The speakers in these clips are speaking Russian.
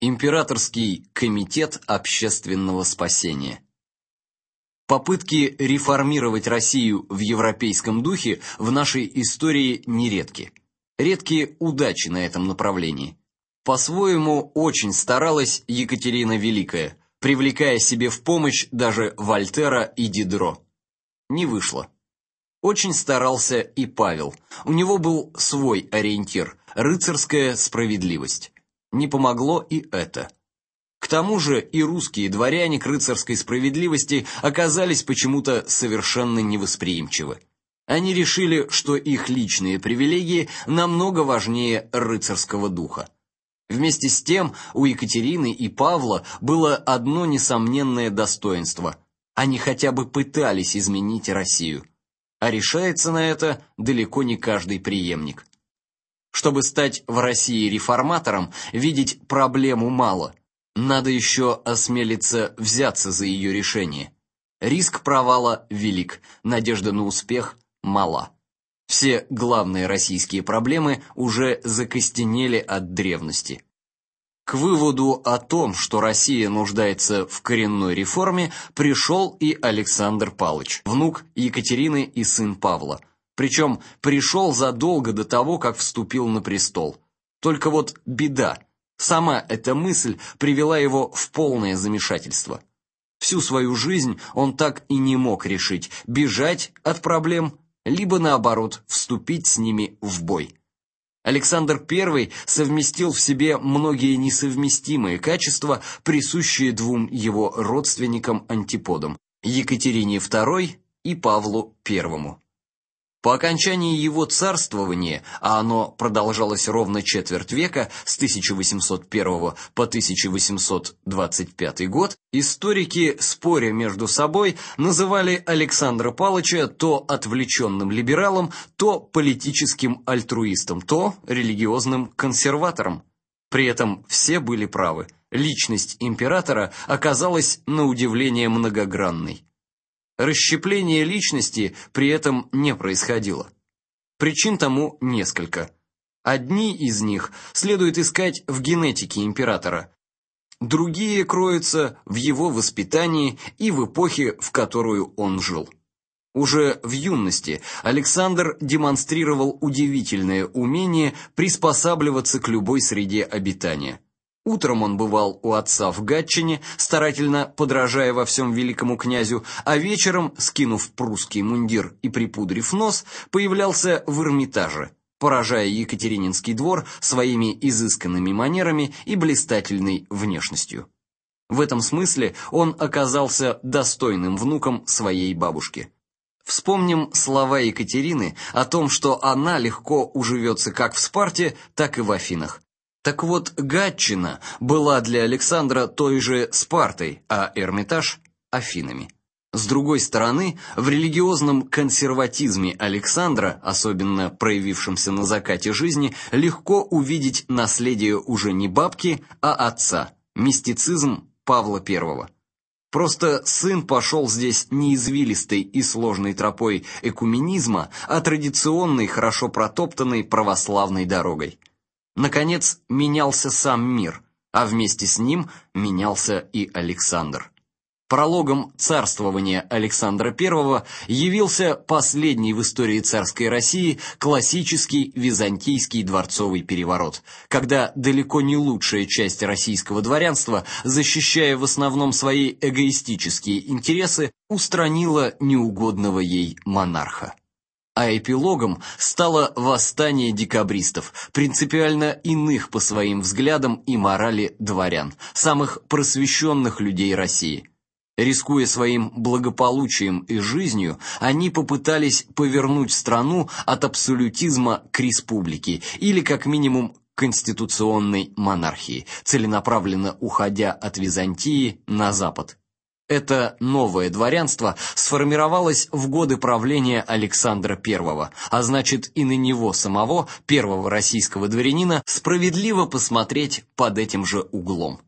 Императорский комитет общественного спасения. Попытки реформировать Россию в европейском духе в нашей истории нередки. Редкие удачи на этом направлении. По-своему очень старалась Екатерина Великая, привлекая себе в помощь даже Вольтера и Дидро. Не вышло. Очень старался и Павел. У него был свой ориентир рыцарская справедливость. Не помогло и это. К тому же и русские дворяне к рыцарской справедливости оказались почему-то совершенно невосприимчивы. Они решили, что их личные привилегии намного важнее рыцарского духа. Вместе с тем у Екатерины и Павла было одно несомненное достоинство. Они хотя бы пытались изменить Россию. А решается на это далеко не каждый преемник. Чтобы стать в России реформатором, видеть проблему мало. Надо еще осмелиться взяться за ее решение. Риск провала велик, надежда на успех мала. Все главные российские проблемы уже закостенели от древности. К выводу о том, что Россия нуждается в коренной реформе, пришел и Александр Палыч, внук Екатерины и сын Павла, причем пришел задолго до того, как вступил на престол. Только вот беда. Сама эта мысль привела его в полное замешательство. Всю свою жизнь он так и не мог решить бежать от проблем либо наоборот вступить с ними в бой. Александр I совместил в себе многие несовместимые качества, присущие двум его родственникам-антиподам Екатерине II и Павлу I. По окончании его царствования, а оно продолжалось ровно четверть века, с 1801 по 1825 год, историки, споря между собой, называли Александра Палыча то отвлеченным либералом, то политическим альтруистом, то религиозным консерватором. При этом все были правы. Личность императора оказалась на удивление многогранной. Расщепление личности при этом не происходило. Причин тому несколько. Одни из них следует искать в генетике императора, другие кроются в его воспитании и в эпохе, в которую он жил. Уже в юности Александр демонстрировал удивительное умение приспосабливаться к любой среде обитания. Утром он бывал у отца в Гатчине, старательно подражая во всем великому князю, а вечером, скинув прусский мундир и припудрив нос, появлялся в Эрмитаже, поражая Екатерининский двор своими изысканными манерами и блистательной внешностью. В этом смысле он оказался достойным внуком своей бабушки. Вспомним слова Екатерины о том, что она легко уживется как в Спарте, так и в Афинах. Так вот, Гатчина была для Александра той же Спартой, а Эрмитаж Афинами. С другой стороны, в религиозном консерватизме Александра, особенно проявившемся на закате жизни, легко увидеть наследие уже не бабки, а отца мистицизм Павла I. Просто сын пошел здесь не извилистой и сложной тропой экуменизма, а традиционной, хорошо протоптанной православной дорогой. Наконец, менялся сам мир, а вместе с ним менялся и Александр. Прологом царствования Александра I явился последний в истории царской России классический византийский дворцовый переворот, когда далеко не лучшая часть российского дворянства, защищая в основном свои эгоистические интересы, устранила неугодного ей монарха а эпилогом стало восстание декабристов, принципиально иных по своим взглядам и морали дворян, самых просвещенных людей России. Рискуя своим благополучием и жизнью, они попытались повернуть страну от абсолютизма к республике или как минимум конституционной монархии, целенаправленно уходя от Византии на запад. Это новое дворянство сформировалось в годы правления Александра I, а значит и на него самого, первого российского дворянина, справедливо посмотреть под этим же углом.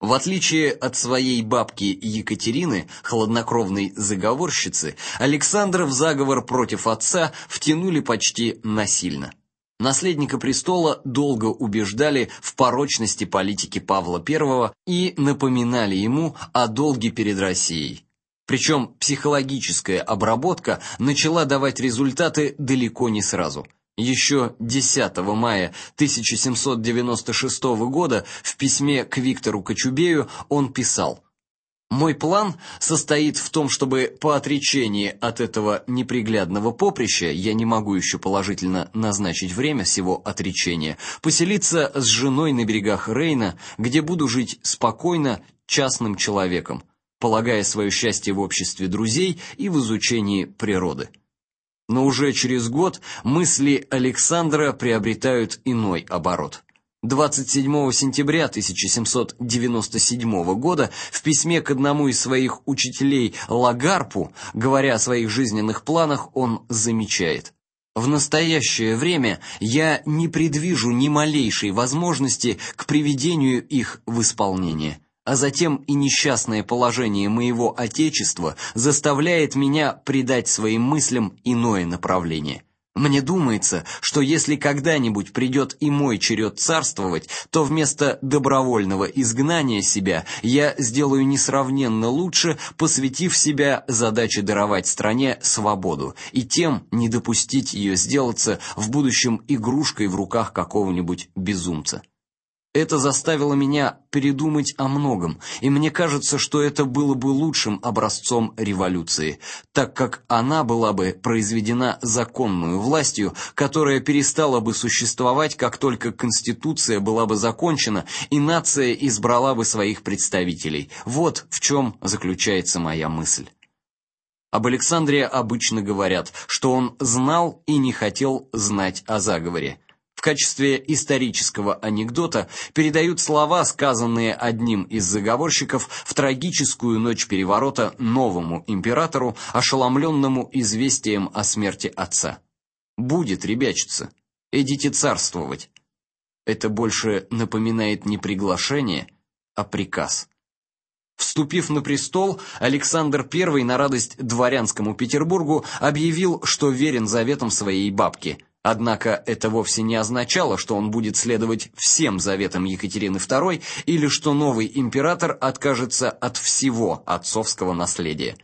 В отличие от своей бабки Екатерины, хладнокровной заговорщицы, Александра в заговор против отца втянули почти насильно. Наследника престола долго убеждали в порочности политики Павла I и напоминали ему о долге перед Россией. Причем психологическая обработка начала давать результаты далеко не сразу. Еще 10 мая 1796 года в письме к Виктору Кочубею он писал: мой план состоит в том, чтобы по отречении от этого неприглядного поприща, я не могу еще положительно назначить время всего отречения, поселиться с женой на берегах Рейна, где буду жить спокойно, частным человеком, полагая свое счастье в обществе друзей и в изучении природы. Но уже через год мысли Александра приобретают иной оборот. 27 сентября 1797 года в письме к одному из своих учителей Лагарпу, говоря о своих жизненных планах, он замечает: в настоящее время я не предвижу ни малейшей возможности к приведению их в исполнение, а затем и несчастное положение моего отечества заставляет меня придать своим мыслям иное направление. Мне думается, что если когда-нибудь придет и мой черед царствовать, то вместо добровольного изгнания себя я сделаю несравненно лучше, посвятив себя задаче даровать стране свободу и тем не допустить ее сделаться в будущем игрушкой в руках какого-нибудь безумца. Это заставило меня передумать о многом, и мне кажется, что это было бы лучшим образцом революции, так как она была бы произведена законную властью, которая перестала бы существовать, как только конституция была бы закончена и нация избрала бы своих представителей. Вот в чем заключается моя мысль. Об Александре обычно говорят, что он знал и не хотел знать о заговоре. Качестве исторического анекдота передают слова, сказанные одним из заговорщиков в трагическую ночь переворота новому императору, ошеломленному известием о смерти отца. Будет ребячиться. Идите царствовать. Это больше напоминает не приглашение, а приказ. Вступив на престол, Александр I на радость дворянскому Петербургу объявил, что верен заветам своей бабки – Однако это вовсе не означало, что он будет следовать всем заветам Екатерины II или что новый император откажется от всего отцовского наследия.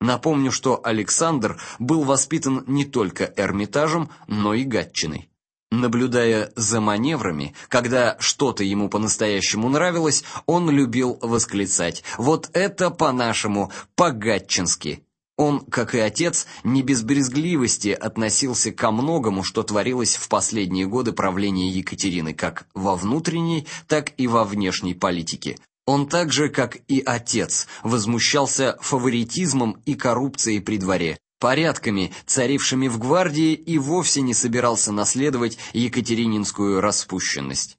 Напомню, что Александр был воспитан не только Эрмитажем, но и Гатчиной. Наблюдая за маневрами, когда что-то ему по-настоящему нравилось, он любил восклицать: "Вот это по-нашему, по-гатчински!" Он, как и отец, не без брезгливости относился ко многому, что творилось в последние годы правления Екатерины, как во внутренней, так и во внешней политике. Он также, как и отец, возмущался фаворитизмом и коррупцией при дворе, порядками, царившими в гвардии, и вовсе не собирался наследовать екатерининскую распущенность.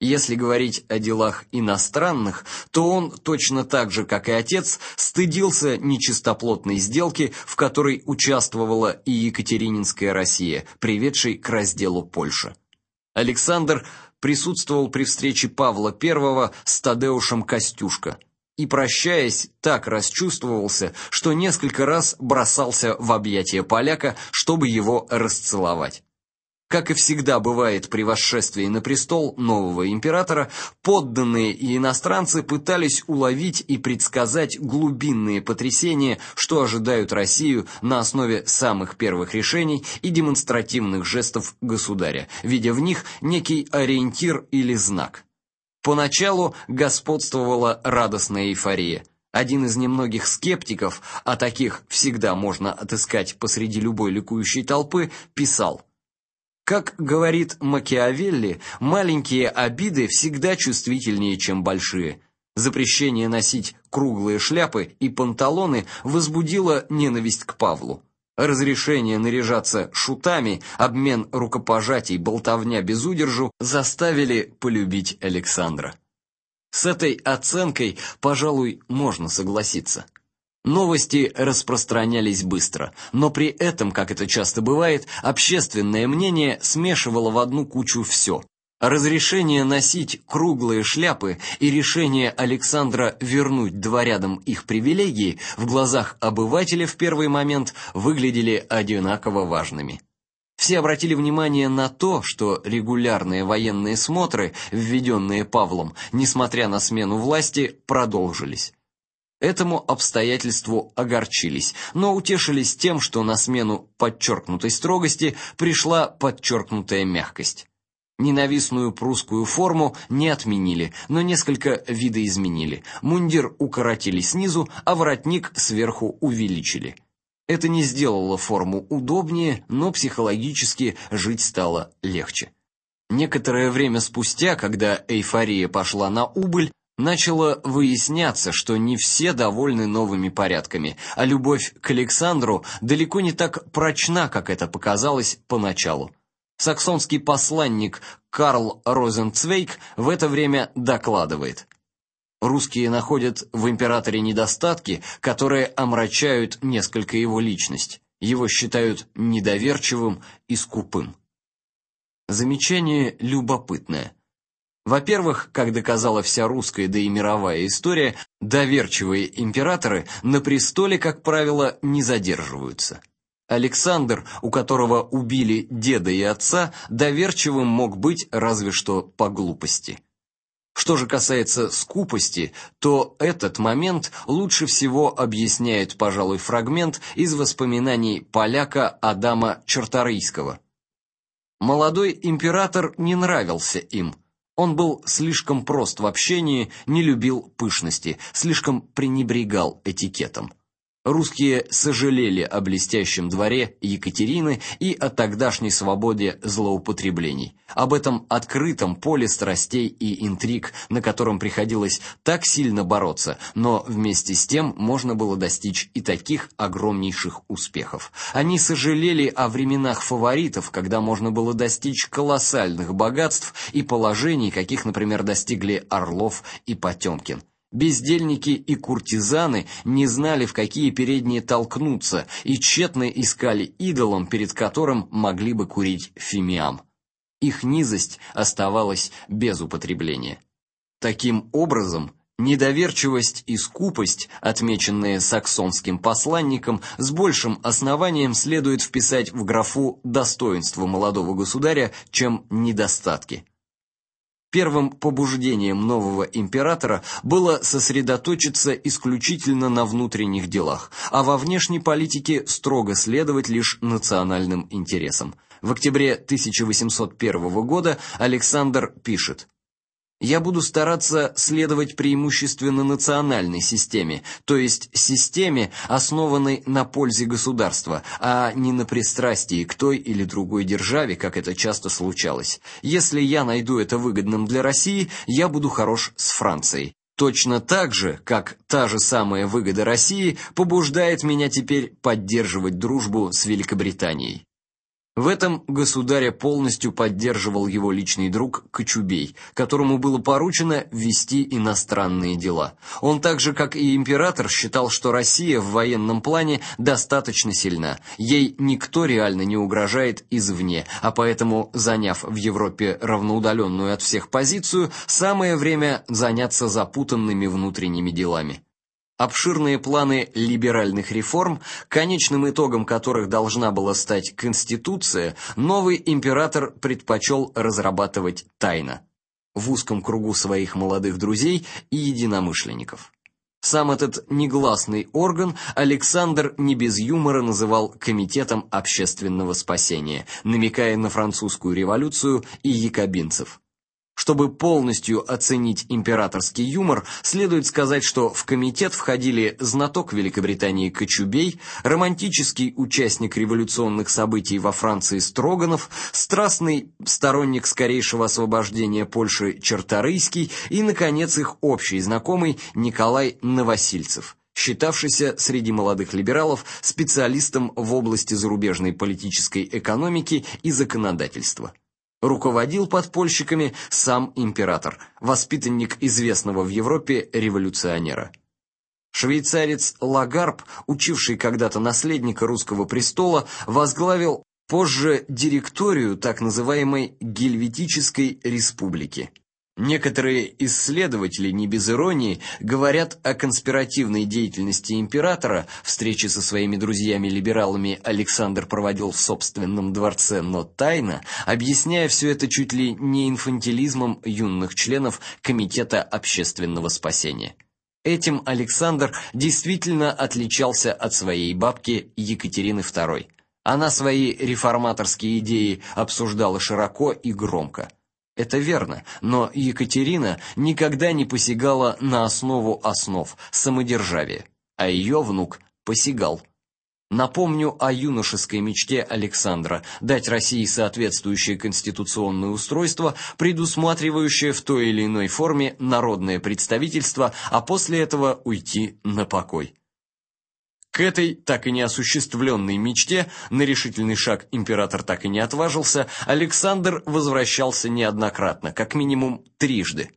Если говорить о делах иностранных, то он точно так же, как и отец, стыдился нечистоплотной сделки, в которой участвовала и Екатерининская Россия, приведшей к разделу Польши. Александр присутствовал при встрече Павла I с Тадеушем Костюшко и, прощаясь, так расчувствовался, что несколько раз бросался в объятия поляка, чтобы его расцеловать. Как и всегда бывает при восшествии на престол нового императора, подданные и иностранцы пытались уловить и предсказать глубинные потрясения, что ожидают Россию на основе самых первых решений и демонстративных жестов государя, видя в них некий ориентир или знак. Поначалу господствовала радостная эйфория. Один из немногих скептиков, а таких всегда можно отыскать посреди любой ликующей толпы, писал: как говорит Макиавелли, маленькие обиды всегда чувствительнее, чем большие. Запрещение носить круглые шляпы и панталоны возбудило ненависть к Павлу. Разрешение наряжаться шутами, обмен рукопожатий, болтовня без удержу заставили полюбить Александра. С этой оценкой, пожалуй, можно согласиться. Новости распространялись быстро, но при этом, как это часто бывает, общественное мнение смешивало в одну кучу все. Разрешение носить круглые шляпы и решение Александра вернуть дворянам их привилегии в глазах обывателя в первый момент выглядели одинаково важными. Все обратили внимание на то, что регулярные военные смотры, введенные Павлом, несмотря на смену власти, продолжились. Этому обстоятельству огорчились, но утешились тем, что на смену подчеркнутой строгости пришла подчеркнутая мягкость. Ненавистную прусскую форму не отменили, но несколько видоизменили. Мундир укоротили снизу, а воротник сверху увеличили. Это не сделало форму удобнее, но психологически жить стало легче. Некоторое время спустя, когда эйфория пошла на убыль, начало выясняться, что не все довольны новыми порядками, а любовь к Александру далеко не так прочна, как это показалось поначалу. Саксонский посланник Карл Розенцвейг в это время докладывает: Русские находят в императоре недостатки, которые омрачают несколько его личность. Его считают недоверчивым и скупым. Замечание любопытное. Во-первых, как доказала вся русская да и мировая история, доверчивые императоры на престоле, как правило, не задерживаются. Александр, у которого убили деда и отца, доверчивым мог быть разве что по глупости. Что же касается скупости, то этот момент лучше всего объясняет, пожалуй, фрагмент из воспоминаний поляка Адама Чарторийского. Молодой император не нравился им. Он был слишком прост в общении, не любил пышности, слишком пренебрегал этикетом. Русские сожалели о блестящем дворе Екатерины и о тогдашней свободе злоупотреблений, об этом открытом поле страстей и интриг, на котором приходилось так сильно бороться, но вместе с тем можно было достичь и таких огромнейших успехов. Они сожалели о временах фаворитов, когда можно было достичь колоссальных богатств и положений, каких, например, достигли Орлов и Потемкин. Бездельники и куртизаны не знали, в какие передние толкнуться, и тщетно искали идолом, перед которым могли бы курить фимиам. Их низость оставалась без употребления. Таким образом, недоверчивость и скупость, отмеченные саксонским посланником, с большим основанием следует вписать в графу достоинства молодого государя, чем недостатки. Первым побуждением нового императора было сосредоточиться исключительно на внутренних делах, а во внешней политике строго следовать лишь национальным интересам. В октябре 1801 года Александр пишет: я буду стараться следовать преимущественно национальной системе, то есть системе, основанной на пользе государства, а не на пристрастии к той или другой державе, как это часто случалось. Если я найду это выгодным для России, я буду хорош с Францией. Точно так же, как та же самая выгода России побуждает меня теперь поддерживать дружбу с Великобританией. В этом государя полностью поддерживал его личный друг Кочубей, которому было поручено вести иностранные дела. Он так же, как и император, считал, что Россия в военном плане достаточно сильна. Ей никто реально не угрожает извне, а поэтому, заняв в Европе равноудаленную от всех позицию, самое время заняться запутанными внутренними делами. Обширные планы либеральных реформ, конечным итогом которых должна была стать конституция, новый император предпочел разрабатывать тайно, в узком кругу своих молодых друзей и единомышленников. Сам этот негласный орган Александр не без юмора называл комитетом общественного спасения, намекая на французскую революцию и якобинцев. Чтобы полностью оценить императорский юмор, следует сказать, что в комитет входили знаток Великобритании Кочубей, романтический участник революционных событий во Франции Строганов, страстный сторонник скорейшего освобождения Польши Черторийский и наконец их общий знакомый Николай Новосильцев считавшийся среди молодых либералов специалистом в области зарубежной политической экономики и законодательства. Руководил подпольщиками сам император, воспитанник известного в Европе революционера. Швейцарец Лагарб, учивший когда-то наследника русского престола, возглавил позже директорию так называемой Гельветической республики. Некоторые исследователи не без иронии говорят о конспиративной деятельности императора. Встречи со своими друзьями-либералами Александр проводил в собственном дворце, но тайно, объясняя все это чуть ли не инфантилизмом юных членов комитета общественного спасения. Этим Александр действительно отличался от своей бабки Екатерины II. Она свои реформаторские идеи обсуждала широко и громко. Это верно, но Екатерина никогда не посягала на основу основ самодержавия, а ее внук посягал. Напомню о юношеской мечте Александра дать России соответствующее конституционное устройство, предусматривающее в той или иной форме народное представительство, а после этого уйти на покой. К этой так и не осуществленной мечте на решительный шаг император так и не отважился, Александр возвращался неоднократно, как минимум трижды.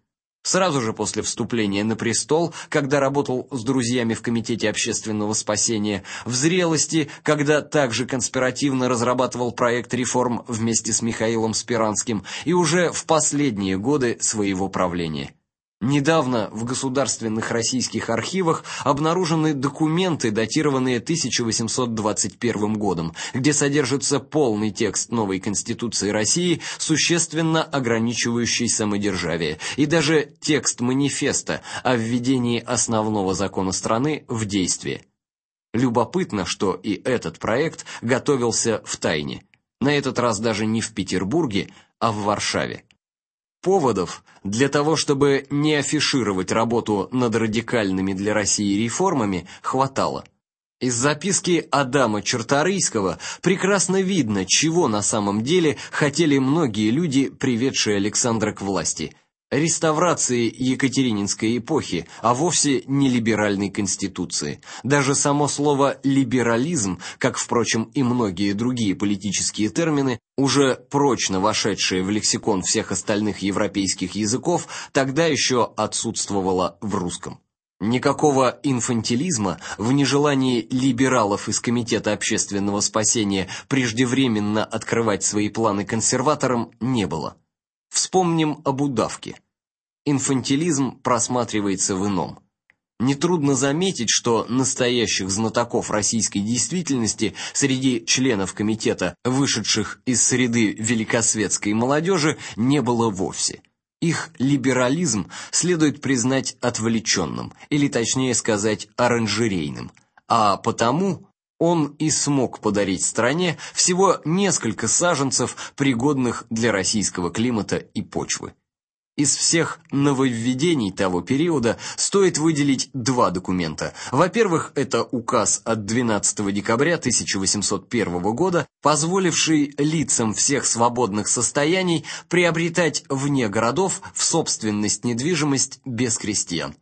Сразу же после вступления на престол, когда работал с друзьями в комитете общественного спасения, в зрелости, когда также конспиративно разрабатывал проект реформ вместе с Михаилом Спиранским, и уже в последние годы своего правления. Недавно в государственных российских архивах обнаружены документы, датированные 1821 годом, где содержится полный текст новой конституции России, существенно ограничивающий самодержавие, и даже текст манифеста о введении основного закона страны в действие. Любопытно, что и этот проект готовился в тайне. На этот раз даже не в Петербурге, а в Варшаве. Поводов для того, чтобы не афишировать работу над радикальными для России реформами, хватало. Из записки Адама Черторийского прекрасно видно, чего на самом деле хотели многие люди, приведшие Александра к власти – реставрации Екатерининской эпохи, а вовсе не либеральной конституции. Даже само слово либерализм, как впрочем и многие другие политические термины, уже прочно вошедшие в лексикон всех остальных европейских языков, тогда еще отсутствовало в русском. Никакого инфантилизма в нежелании либералов из комитета общественного спасения преждевременно открывать свои планы консерваторам не было. Вспомним об удавке. Инфантилизм просматривается в ином. Нетрудно заметить, что настоящих знатоков российской действительности среди членов комитета, вышедших из среды великосветской молодежи, не было вовсе. Их либерализм следует признать отвлеченным, или точнее сказать, оранжерейным, а потому он и смог подарить стране всего несколько саженцев, пригодных для российского климата и почвы. Из всех нововведений того периода стоит выделить два документа. Во-первых, это указ от 12 декабря 1801 года, позволивший лицам всех свободных состояний приобретать вне городов в собственность недвижимость без крестьян.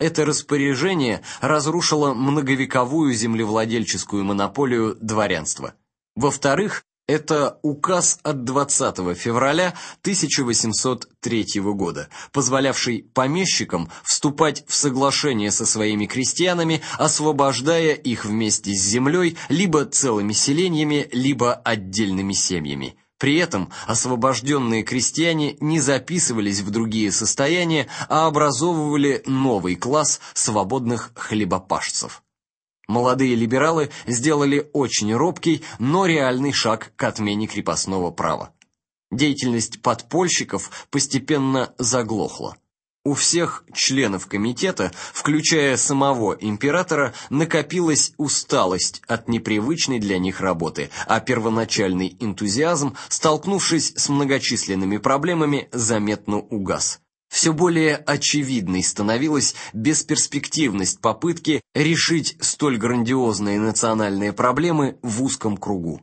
Это распоряжение разрушило многовековую землевладельческую монополию дворянства. Во-вторых, это указ от 20 февраля 1803 года, позволявший помещикам вступать в соглашение со своими крестьянами, освобождая их вместе с землей либо целыми селениями, либо отдельными семьями. При этом освобожденные крестьяне не записывались в другие состояния, а образовывали новый класс свободных хлебопашцев. Молодые либералы сделали очень робкий, но реальный шаг к отмене крепостного права. Деятельность подпольщиков постепенно заглохла. У всех членов комитета, включая самого императора, накопилась усталость от непривычной для них работы, а первоначальный энтузиазм, столкнувшись с многочисленными проблемами, заметно угас. Все более очевидной становилась бесперспективность попытки решить столь грандиозные национальные проблемы в узком кругу.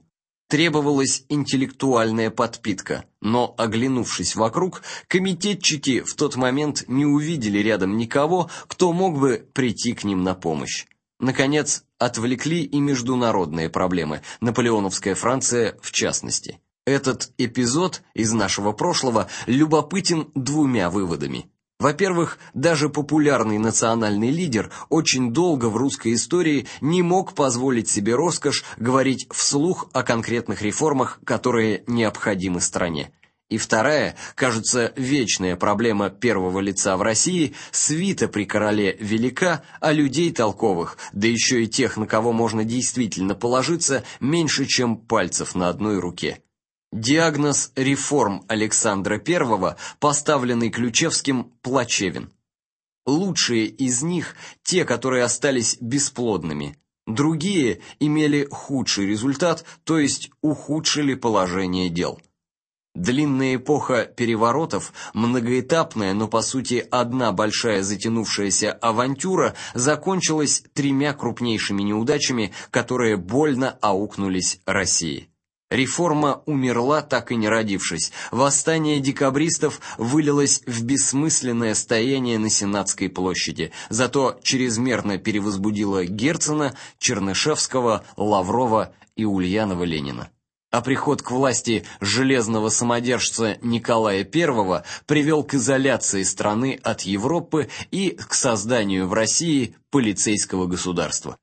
Требовалась интеллектуальная подпитка, но, оглянувшись вокруг, комитетчики в тот момент не увидели рядом никого, кто мог бы прийти к ним на помощь. Наконец, отвлекли и международные проблемы, наполеоновская Франция в частности. Этот эпизод из нашего прошлого любопытен двумя выводами. Во-первых, даже популярный национальный лидер очень долго в русской истории не мог позволить себе роскошь говорить вслух о конкретных реформах, которые необходимы стране. И вторая, кажется, вечная проблема первого лица в России свита при короле велика, а людей толковых, да еще и тех, на кого можно действительно положиться, меньше, чем пальцев на одной руке. Диагноз реформ Александра I, поставленный Ключевским, плачевен. Лучшие из них те, которые остались бесплодными. Другие имели худший результат, то есть ухудшили положение дел. Длинная эпоха переворотов, многоэтапная, но по сути одна большая затянувшаяся авантюра, закончилась тремя крупнейшими неудачами, которые больно аукнулись России. Реформа умерла, так и не родившись. Восстание декабристов вылилось в бессмысленное стояние на Сенатской площади, зато чрезмерно перевозбудило Герцена, Чернышевского, Лаврова и Ульянова-Ленина а приход к власти железного самодержца Николая I привел к изоляции страны от Европы и к созданию в России полицейского государства.